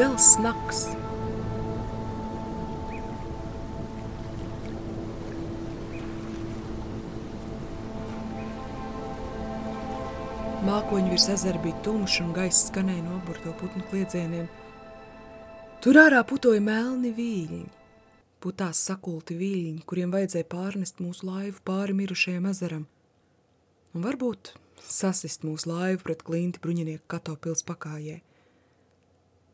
Zels naks. Mākoņi virs ezera bija tumši un gaiss skanēja no aburto putnu kliedzieniem. Tur ārā putoja melni vīļņi. Putās sakulti viļņi, kuriem vajadzēja pārnest mūsu laivu pāri mirušajam ezeram. Un varbūt sasist mūsu laivu pret klinti bruņinieku kato pils pakājē.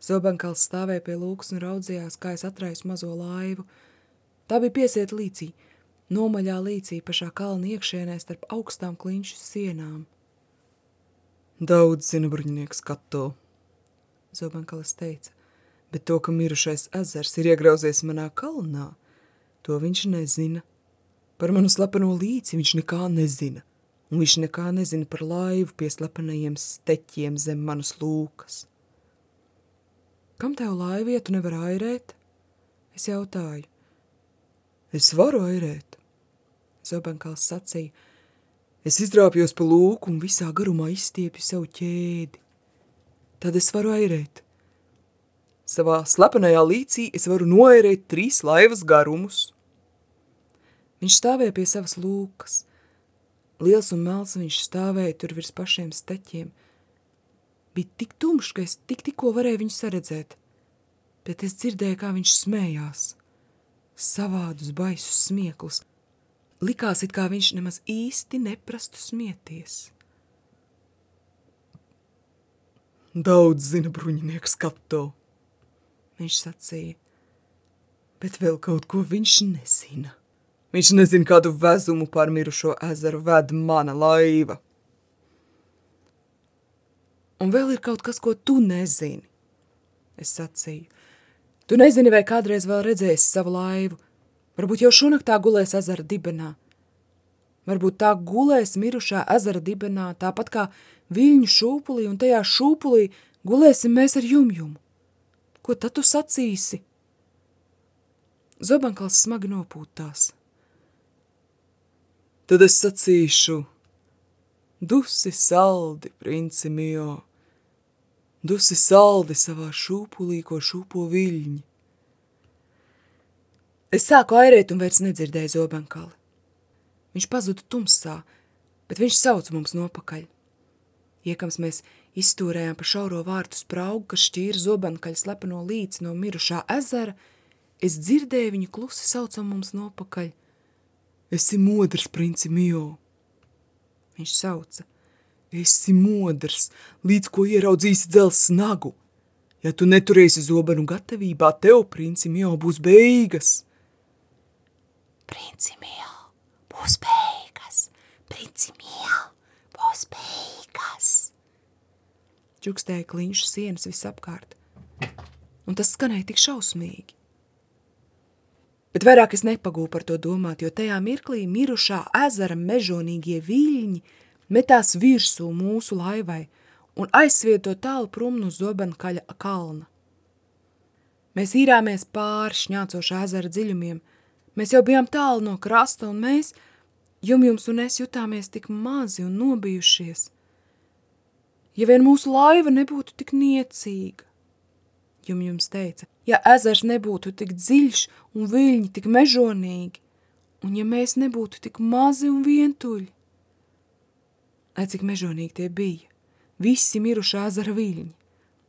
Zobankals stāvēja pie lūks un raudzījās, kā es atraisu mazo laivu. Tā bija piesieta līcī, nomaļā līcī pašā kalna iekšienē starp augstām klinšu sienām. Daudz zina bruņinieks kato, Zobankalis teica, bet to, ka mirušais ezers ir iegrauzies manā kalnā, to viņš nezina. Par manu slepeno līci viņš nekā nezina, un viņš nekā nezina par laivu pie slepenajiem steķiem zem manas lūkas. Kam tev laiva, ja tu nevar airēt? Es jautāju. Es varu airēt, Zobankals sacīja, Es izrāpjos pa lūku un visā garumā izstiepju savu ķēdi. Tad es varu airēt. Savā slepenajā līcī es varu noairēt trīs laivas garumus. Viņš stāvēja pie savas lūkas. Liels un melns viņš stāvēja tur virs pašiem steķiem. Bija tik tumšs, ka es tik tikko varēju viņu saredzēt, bet es dzirdēju, kā viņš smējās. Savādus baisus smieklus – Likās, it kā viņš nemaz īsti neprastu smieties. Daudz zina bruņinieks kato, viņš sacīja, bet vēl kaut ko viņš nezina. Viņš nezina, kādu vezumu pār mirušo ezeru ved mana laiva. Un vēl ir kaut kas, ko tu nezini, es sacīju. Tu nezini, vai kādreiz vēl redzēsi savu laivu, Varbūt jau šonaktā gulēs ezera dibenā. Varbūt tā gulēs mirušā ezera dibenā, tāpat kā viļņu šūpulī, un tajā šūpulī gulēsim mēs ar jumjumu. Ko tad tu sacīsi? Zobankals smagi nopūtās. Tad es sacīšu, dusi saldi, princi mio, dusi saldi savā šūpulī, ko šūpo viļņi. Es sāku airēt un vairs nedzirdēju zobenkali. Viņš pazuda tumsā, bet viņš sauca mums nopakaļ. Iekams mēs izstūrējām pa šauro vārtu spraugu, kas šķīra zobenkaļa slepeno līci no mirušā ezera, es dzirdēju viņu klusi saucam mums nopakaļ. Esi modrs, princi Mio. Viņš sauca. Esi modrs, līdz ko ieraudzīsi dzels snagu. Ja tu neturēsi zobenu gatavībā, tev, princi Mio, būs beigas. Princi mīl, būs beigas, princi mīl, būs beigas. Čukstēja kliņšu sienas visapkārt, un tas skanēja tik šausmīgi. Bet vairāk es nepagūju par to domāt, jo tajā mirklī mirušā ezera mežonīgie viļņi metās virsū mūsu laivai un aizsvieto tālu prom no zobenkaļa kalna. Mēs īrāmies pāri šņācošā ezera dziļumiem – Mēs jau bijām tālu no krasta, un mēs, jumjums un es, jutāmies tik mazi un nobijušies. Ja vien mūsu laiva nebūtu tik niecīga, jumjums teica, ja ezers nebūtu tik dziļš un viļņi tik mežonīgi, un ja mēs nebūtu tik mazi un vientuļi. Ai, cik mežonīgi tie bija, visi mirušā ezera viļņi.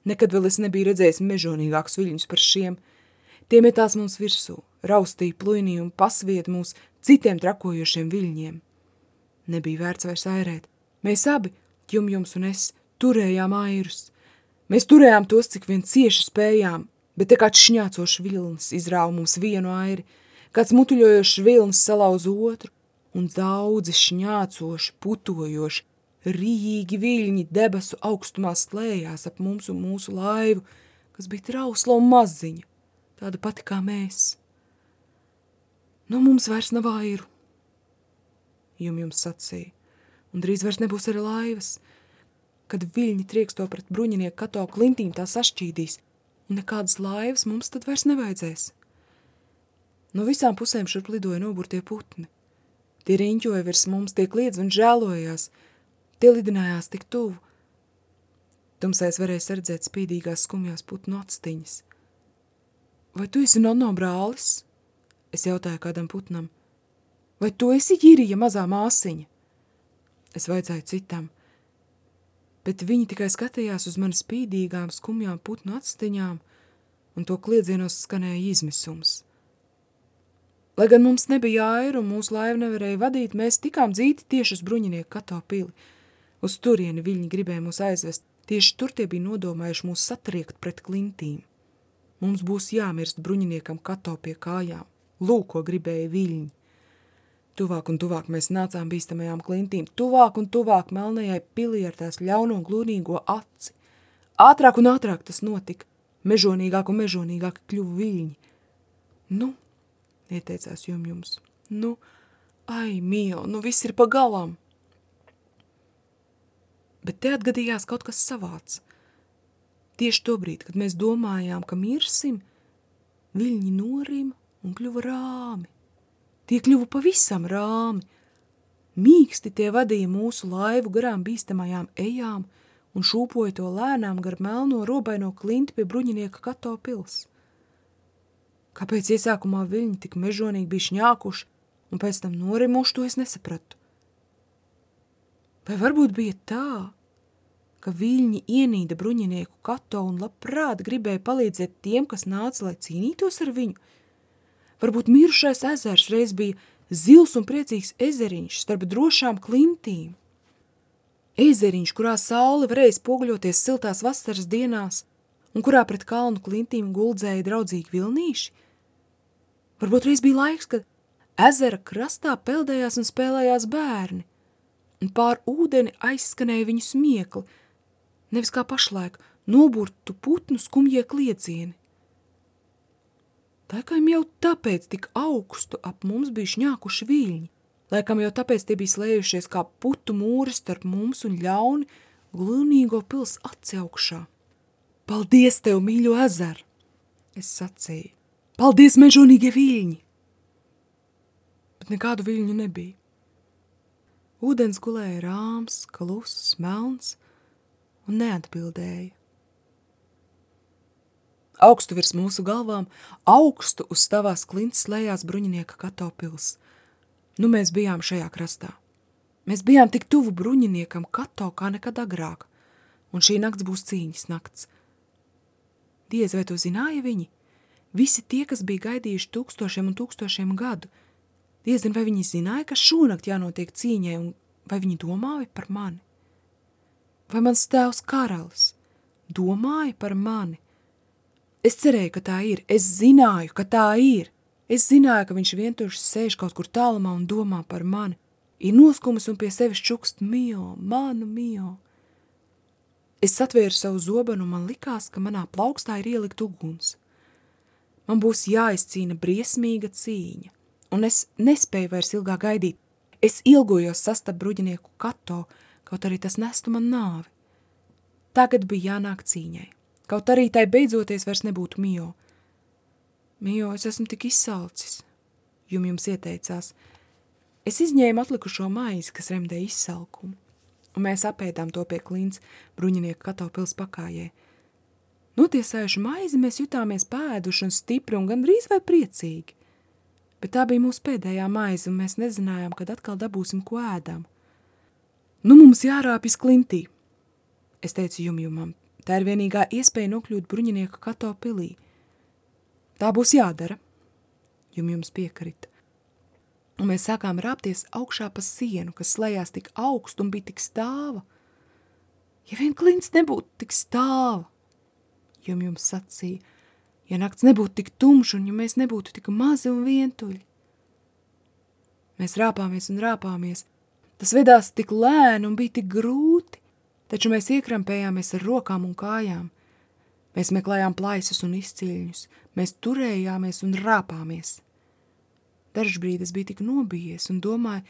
Nekad vēl es nebiju redzējis mežonīgākus viļņus par šiem, tie metās mums virsū, raustīja pluinī un pasvied mūs citiem trakojošiem viļņiem. Nebija vērts vairs airēt. Mēs abi, jumjums un es, turējām airus. Mēs turējām tos, cik vien cieši spējām, bet te kāds šņācošs vilnis izrāva mums vienu airi, kāds mutuļojošs vilnis salauz otru, un daudzi šņācoši, putojoši, rījīgi viļņi debesu augstumā slējās ap mums un mūsu laivu, kas bija trausla un maziņa, tāda pati kā mēs. Nu, mums vairs nav airu, jum jums sacīja, un drīz vairs nebūs arī laivas. Kad viļņi trieksto pret bruņinieku kato klintīm tā sašķīdīs, un nekādas laivas mums tad vairs nevajadzēs. No visām pusēm šurp lidoja noburtie putni. Tie riņķoja virs mums, tie kliedz un žēlojās, tie lidinājās tik tuvu. Tumsais varēs redzēt spīdīgās skumjās putnu atstiņas. Vai tu esi Nono brālis? Es jautāju kādam putnam. Vai tu esi Jirija mazā māsiņa? Es vaicāju citam, bet viņi tikai skatījās uz mani spīdīgām, skumjām putnu atstiņām, un to kliedzienos skanēja izmisums. Lai gan mums nebija airu un mūsu laivu nevarēja vadīt, mēs tikām dzīti tieši uz bruņinieku kato pili. Uz turieni viņi gribēja mūs aizvest, tieši tur tie bija nodomājuši mūs satriekt pret klintīm. Mums būs jāmirst bruņiniekam kato pie kājām. Lūk, ko gribēja viļņi. Tuvāk un tuvāk mēs nācām bīstamajām klintīm, tuvāk un tuvāk melnajai pilī ar tās ļauno un glūnīgo aci. Ātrāk un ātrāk tas notika, mežonīgāk un mežonīgāk kļuva viļņi. Nu, ieteicās jums, nu, ai, mīl, nu viss ir pa galam bet te atgadījās kaut kas savāds. Tieši to brīdi, kad mēs domājām, ka mirsim, viļņi norima un kļuva rāmi. Tie kļuva pavisam rāmi. Mīksti tie vadīja mūsu laivu garām bīstamajām ejām un šūpoja to lēnām gar melno robaino klinti pie bruņinieka kato pils. Kāpēc iesākumā viļņi tik mežonīgi bija šņākuši un pēc tam norimuši, to es nesapratu. Vai varbūt bija tā, ka viļņi ienīda bruņinieku kato un labprāt gribēja palīdzēt tiem, kas nāca, lai cīnītos ar viņu. Varbūt mirušais ezers reiz bija zils un priecīgs ezeriņš starp drošām klintīm. Ezeriņš, kurā saule varēja spoguļoties siltās vasaras dienās un kurā pret kalnu klintīm guldzēja draudzīgi vilnīši. Varbūt reiz bija laiks, kad ezera krastā peldējās un spēlējās bērni, un pār ūdeni aizskanēja viņu smiekli, nevis kā pašlaik noburtu putnu skumjie kliecieni. Laikam jau tāpēc tik augstu ap mums bija šņākuši viļņi, laikam jau tāpēc tie bija slējušies kā putu mūri starp mums un ļauni glūnīgo pils aci augšā. Paldies tev, mīļo ezer! Es sacīju. Paldies, mežonīgie viļņi! Bet nekādu viļņu nebija. Ūdens gulēja rāms, kluss, melns, un neatbildēja. Augstu virs mūsu galvām, augstu uz stāvās klints lējās bruņinieka katopils. Nu mēs bijām šajā krastā. Mēs bijām tik tuvu bruņiniekam kato kā nekad agrāk, un šī nakts būs cīņas nakts. Diez vai to zināja viņi? Visi tie, kas bija gaidījuši tūkstošiem un tūkstošiem gadu, diezin vai viņi zināja, ka šonakt jānotiek cīņai, un vai viņi domāja par mani? vai mans tēvs karalis domāja par mani. Es cerēju, ka tā ir, es zināju, ka tā ir. Es zināju, ka viņš vientuši sēž kaut kur tālumā un domā par mani. Ir noskumis un pie sevis čukst mio, manu mio. Es atvēru savu zobenu un man likās, ka manā plaukstā ir ielikt uguns. Man būs jāizcīna briesmīga cīņa, un es nespēju vairs ilgāk gaidīt. Es ilgojos sastap bruģinieku kato, kaut arī tas nestu man nāvi. Tagad bija jānāk cīņai, kaut arī tai beidzoties vairs nebūtu Mio. Mio, es esmu tik izsalcis, jum jums ieteicās. Es izņēmu atlikušo maizi, kas remdē izsalkumu, un mēs apēdām to pie klints bruņinieku kato pils pakājē. Notiesājuši maizi, mēs jutāmies pēduši un stipri un gandrīz vai priecīgi. Bet tā bija mūsu pēdējā maize, un mēs nezinājām, kad atkal dabūsim ko ēdam. Nu mums jārāpjas klintī. Es teicu jumjumam, tā ir vienīgā iespēja nokļūt bruņinieka kato pilī. Tā būs jādara. Jumjums piekrita. Un mēs sākām rāpties augšā pa sienu, kas slējās tik augstu un bija tik stāva. Ja vien klints nebūtu tik stāva, jumjums sacīja, ja nakts nebūtu tik tumša un ja mēs nebūtu tik mazi un vientuļi. Mēs rāpāmies un rāpāmies – Tas vedās tik lēni un bija tik grūti, taču mēs iekrampējāmies ar rokām un kājām. Mēs meklējām plaisas un izciļņus, mēs turējāmies un rāpāmies. Dažbrīd es biju tik nobijies un domāju,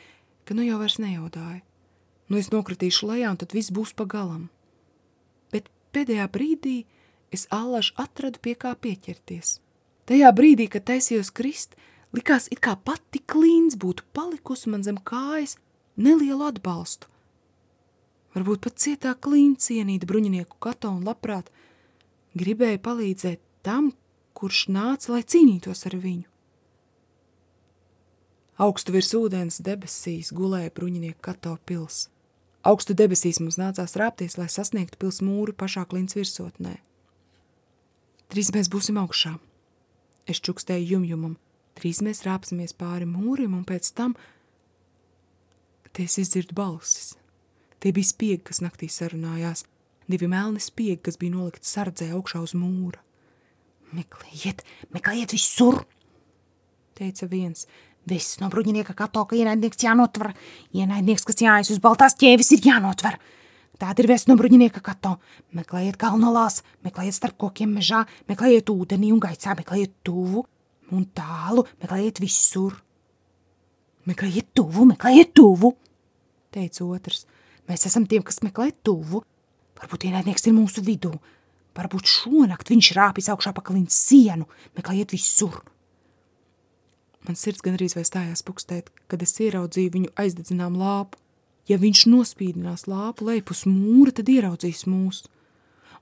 ka nu jau vairs nejaudāju. Nu es nokritīšu lejā un tad viss būs pa galam. Bet pēdējā brīdī es allaž atradu pie kā pieķerties. Tajā brīdī, kad taisījos krist, likās it kā pati klīns būtu palikusi man zem kājas nelielu atbalstu. Varbūt pat cietāk klīns cienīta bruņinieku kato un labprāt gribēja palīdzēt tam, kurš nāca, lai cīnītos ar viņu. Augstu virs ūdens debesīs gulēja bruņinieku kato pils. Augstu debesīs mums nācās rāpties, lai sasniegtu pils mūru pašā klints virsotnē. Drīz mēs būsim augšā. Es čukstēju jumjumam. Drīz mēs rāpsimies pāri mūrim un pēc tam te es izdzirdu balsis. Tie bija spiegi, kas naktī sarunājās. Divi melni spiegi, kas bija nolikti sardzē augšā uz mūra. Meklējiet, meklējiet visur, teica viens. Viss no bruņinieka kato, ka ienaidnieks jānotver. Ienaidnieks, kas jāies uz baltās ķēvis, ir jānotver. Tāda ir vēsts no bruņinieka kato. Meklējiet kalnolās, meklējiet starp kokiem mežā, meklējiet ūdenī un gaisā, meklējiet tuvu un tālu, meklējiet visur. Meklējiet tuvu, meklējiet tuvu, teica otrs. Mēs esam tiem, kas meklē tuvu. Varbūt ienaidnieks ir mūsu vidū. Varbūt šonakt viņš rāpjas augšā pa klints sienu, meklējiet visur. Man sirds gandrīz vai stājās pukstēt, kad es ieraudzīju viņu aizdedzinām lāpu. Ja viņš nospīdinās lāpu lejp uz mūra, tad ieraudzīs mūs.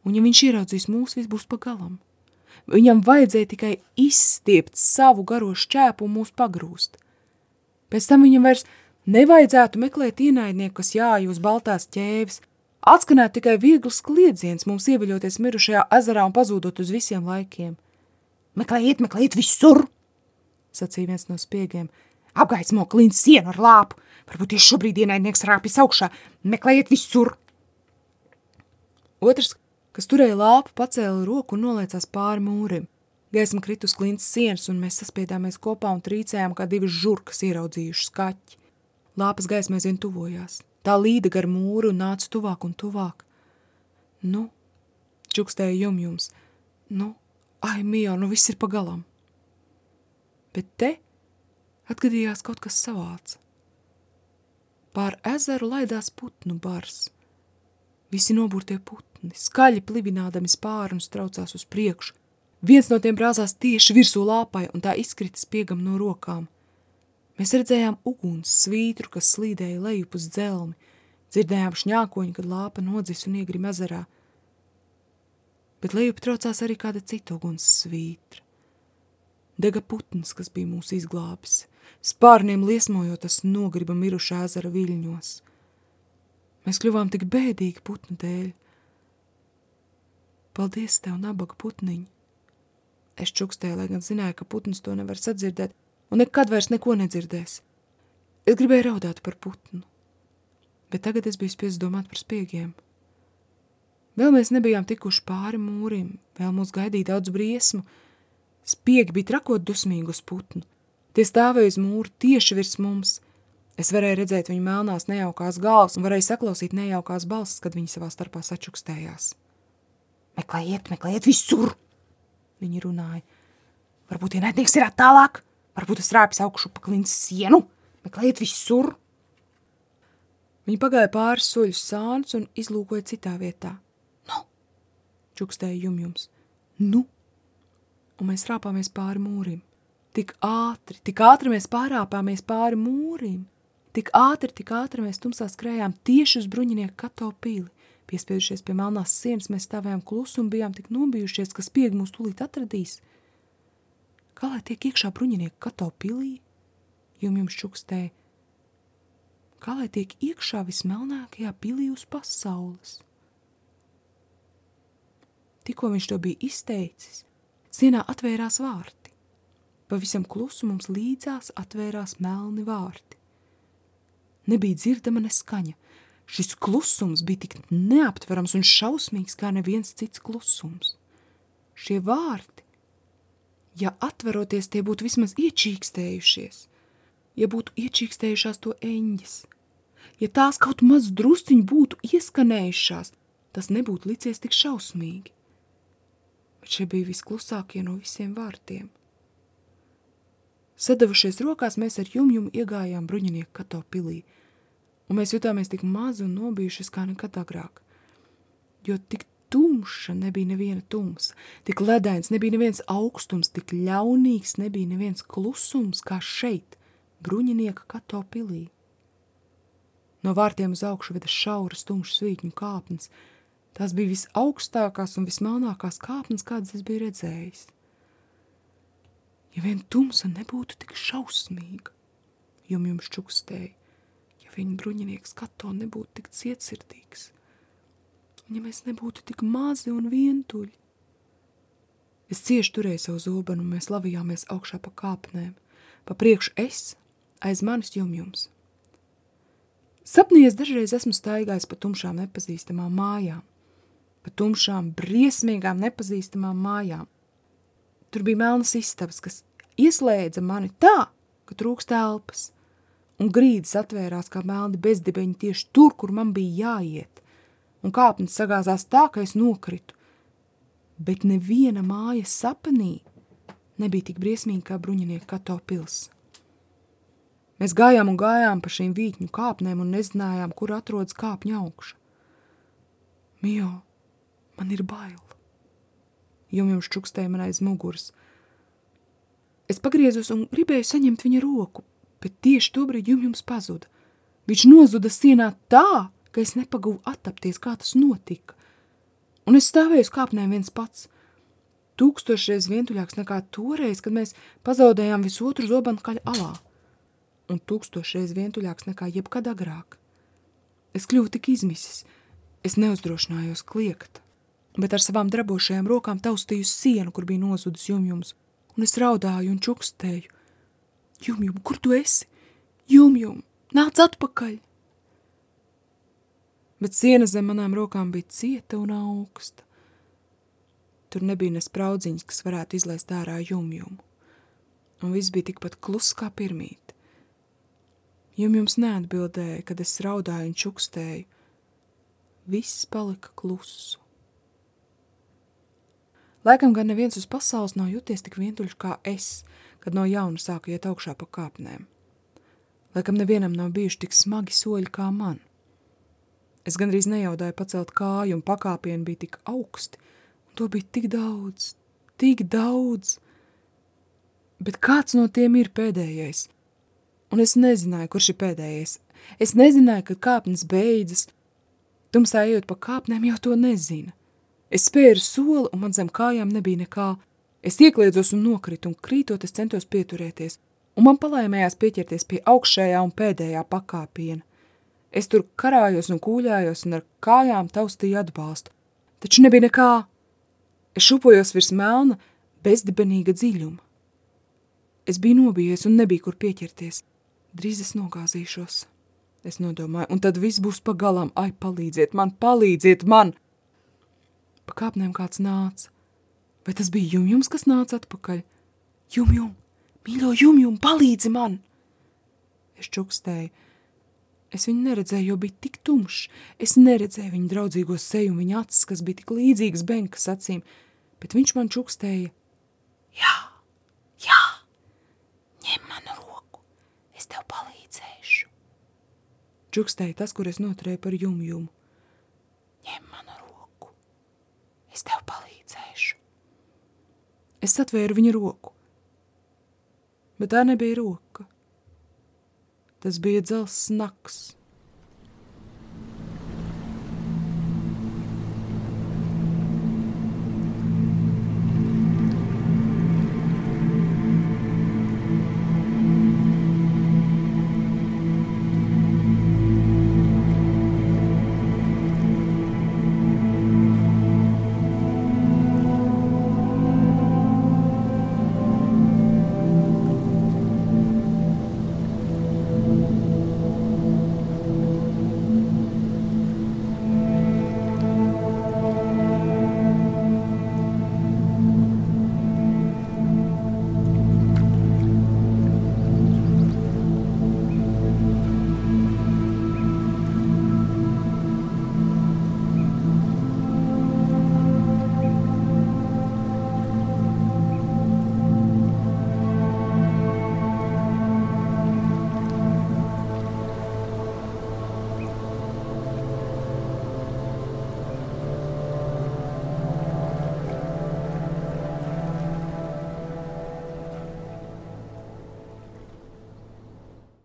Un ja viņš ieraudzīs mūs, viss būs pagalam. Viņam vajadzēja tikai izstiept savu garo šķēpu un mūs pagrūst. Pēc tam viņam vairs nevajadzētu meklēt ienaidnieku, kas jāj uz baltās ķēvis, atskanēt tikai viegls kliedziens mums ieviļoties mirušajā ezerā un pazūdot uz visiem laikiem. Meklējiet, meklējiet visur! sacīja viens no spiegiem. Apgaismo klīns sienu ar lāpu. Varbūt tieši šobrīd ienaidnieks rāpjas augšā. Meklējiet visur. Otrs, kas turēja lāpu, pacēla roku un noliecās pāri mūrim. Gaisma krit uz klints sienas, un mēs saspiedāmies kopā un trīcējām kā divas žurkas ieraudzījušas kaķi. Lāpas gaisma aizvien tuvojās. Tā līda gar mūru un nāca tuvāk un tuvāk. Nu, čukstēja jumjums. Nu, ai, Mio, nu viss ir pagalam bet te atgadījās kaut kas savāds. Pār ezeru laidās putnu bars. Visi noburtie putni, skaļi plivinādami spārnus traucās uz priekšu. Viens no tiem brāzās tieši virsū lāpai, un tā izkrita spiegam no rokām. Mēs redzējām uguns svītru, kas slīdēja lejup uz dzelmi, dzirdējām šņākoņu, kad lāpa nodzis un iegrim ezerā. Bet lejup traucās arī kāda cita uguns svītra. Dega putns, kas bija mūs izglābis, spārniem liesmojot tas nogriba mirušā ezera viļņos. Mēs kļuvām tik bēdīgi putnu dēļ. Paldies tev, nabaga putniņi! Es čukstēju, lai gan zināju, ka putns to nevar sadzirdēt, un nekad vairs neko nedzirdēs. Es gribēju raudāt par putnu, bet tagad es biju spiests domāt par spiegiem. Vēl mēs nebijām tikuši pāri mūrim, vēl mūs gaidīja daudz briesmu, Spiegi bija trakot dusmīgi uz putnu. Tie stāvēja uz mūra tieši virs mums. Es varēju redzēt viņu melnās nejaukās galvas un varēju saklausīt nejaukās balsis, kad viņi savā starpā sačukstējās. Meklējiet, meklējiet visur! Viņi runāja. Varbūt ienaidnieks ir attālāk, varbūt es rāpjas augšu pa klints sienu. Meklējiet visur! Viņi pagāja pāris soļus sānus un izlūkoja citā vietā. Nu? Čukstēja jumjums. Nu? un mēs rāpāmies pāri mūrim. Tik ātri, tik ātri mēs pārāpāmies pāri mūrim. Tik ātri, tik ātri mēs tumsā skrējām tieši uz bruņinieku kato pīli. Piespiedušies pie melnās sienas, mēs stāvējām klusu un bijām tik nobijušies, ka spiegi mūs tūlīt atradīs. Kā lai tiek iekšā bruņinieku kato pilī? Jum jums čukstēja. Kā lai tiek iekšā vismelnākajā pilī uz pasaules? Tikko viņš to bija izteicis, Sienā atvērās vārti. Pavisam klusu mums līdzās atvērās melni vārti. Nebija dzirdama neskaņa. Šis klusums bija tik neaptverams un šausmīgs kā neviens cits klusums. Šie vārti, ja atveroties, tie būtu vismaz iečīkstējušies, ja būtu iečīkstējušās to eņģis, ja tās kaut maz drusciņi būtu ieskanējušās, tas nebūtu licies tik šausmīgi. Bet šie bija visklusākie no visiem vārtiem. Sadavušies rokās, mēs ar jumjumu iegājām bruņinieku kato pilī, un mēs jutāmies tik mazi un nobijušies kā nekad agrāk, jo tik tumša nebija neviena tumsa, tik ledains nebija neviens augstums, tik ļaunīgs nebija neviens klusums kā šeit, bruņinieka kato pilī. No vārtiem uz augšu veda šauras, tumšas vītņu kāpnes. Tās bija visaugstākās un vismelnākās kāpnes, kādas es biju redzējis. Ja vien tumsa nebūtu tik šausmīga, jum jums čukstēja, ja viņa bruņinieks kato nebūtu tik cietsirdīgs, ja mēs nebūtu tik mazi un vientuļi. Es cieši turēju savu zobenu, un mēs lavījāmies augšā pa kāpnēm. Pa priekšu es, aiz manis jumjums. Sapnī es dažreiz esmu staigājis pa tumšām nepazīstamām mājām, pa tumšām, briesmīgām nepazīstamām mājām. Tur bija melnas istabas, kas ieslēdza mani tā, ka trūkst elpas, un grīdas atvērās kā melni bezdibeņi tieši tur, kur man bija jāiet, un kāpnes sagāzās tā, ka es nokritu. Bet neviena māja sapnī nebija tik briesmīga kā bruņinieka kato pils. Mēs gājām un gājām pa šīm vītņu kāpnēm un nezinājām, kur atrodas kāpņa augša. Mio, man ir bail. Jumjums čukstēja man aiz muguras. Es pagriezos un gribēju saņemt viņa roku, bet tieši tobrīd jumjums pazuda. Viņš nozuda sienā tā, ka es nepagūvu attapties, kā tas notika. Un es stāvēju uz kāpnēm viens pats. Tūkstošreiz vientuļāks nekā toreiz, kad mēs pazaudējām visu otru zobanu kaļa alā un tūkstošreiz vientuļāks nekā jebkad agrāk. Es kļuvu tik izmisis, es neuzdrošinājos kliegt, bet ar savām drabošajām rokām taustīju sienu, kur bija nozudis jumjums, un es raudāju un čukstēju. Jumjum, kur tu esi? Jumjum, nāc atpakaļ! Bet siena zem manām rokām bija cieta un augsta. Tur nebija ne spraudziņas, kas varētu izlaist ārā jumjumu, un viss bija tikpat kluss kā pirmīt. Jum jums neatbildēja, kad es raudāju un čukstēju. Viss palika klusu. Laikam gan neviens uz pasaules nav jūties tik vientuļš kā es, kad no jauna sāku iet augšā pa kāpnēm. Laikam nevienam nav bijuši tik smagi soļi kā man. Es gandrīz nejaudāju pacelt kāju, un pakāpieni bija tik augsti, un to bija tik daudz, tik daudz. Bet kāds no tiem ir pēdējais? un es nezināju, kurš ir pēdējais. Es nezināju, kad kāpnes beidzas. Tumsā ejot pa kāpnēm jau to nezina. Es spēru soli, un man zem kājām nebija nekā. Es iekliedzos un nokritu, un krītot es centos pieturēties, un man palaimējās pieķerties pie augšējā un pēdējā pakāpiena. Es tur karājos un kūļājos un ar kājām taustīju atbalstu, taču nebija nekā. Es šupojos virs melna, bezdibenīga dziļuma. Es biju nobijies un nebija kur pieķerties. Drīz es nogāzīšos. Es nodomāju, un tad viss būs pagalām. Ai, palīdziet man, palīdziet man! Pa kāpnēm kāds nāca. Vai tas bija jumjums, kas nāca atpakaļ? Jumjum, mīļo jumjum, palīdzi man! Es čukstēju. Es viņu neredzēju, jo bija tik tumšs. Es neredzēju viņu draudzīgo seju un viņa acis, kas bija tik līdzīgas benkas acīm, bet viņš man čukstēja. Jā, jā, ņem manu roku es tev palīdzēšu. Čukstēja tas, kur es noturēju par jumjumu. Ņem manu roku, es tev palīdzēšu. Es satvēru viņa roku, bet tā nebija roka. Tas bija dzels naks,